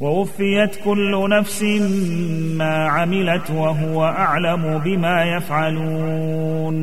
ووفيت كل نفس ما عملت وهو أعلم بما يفعلون.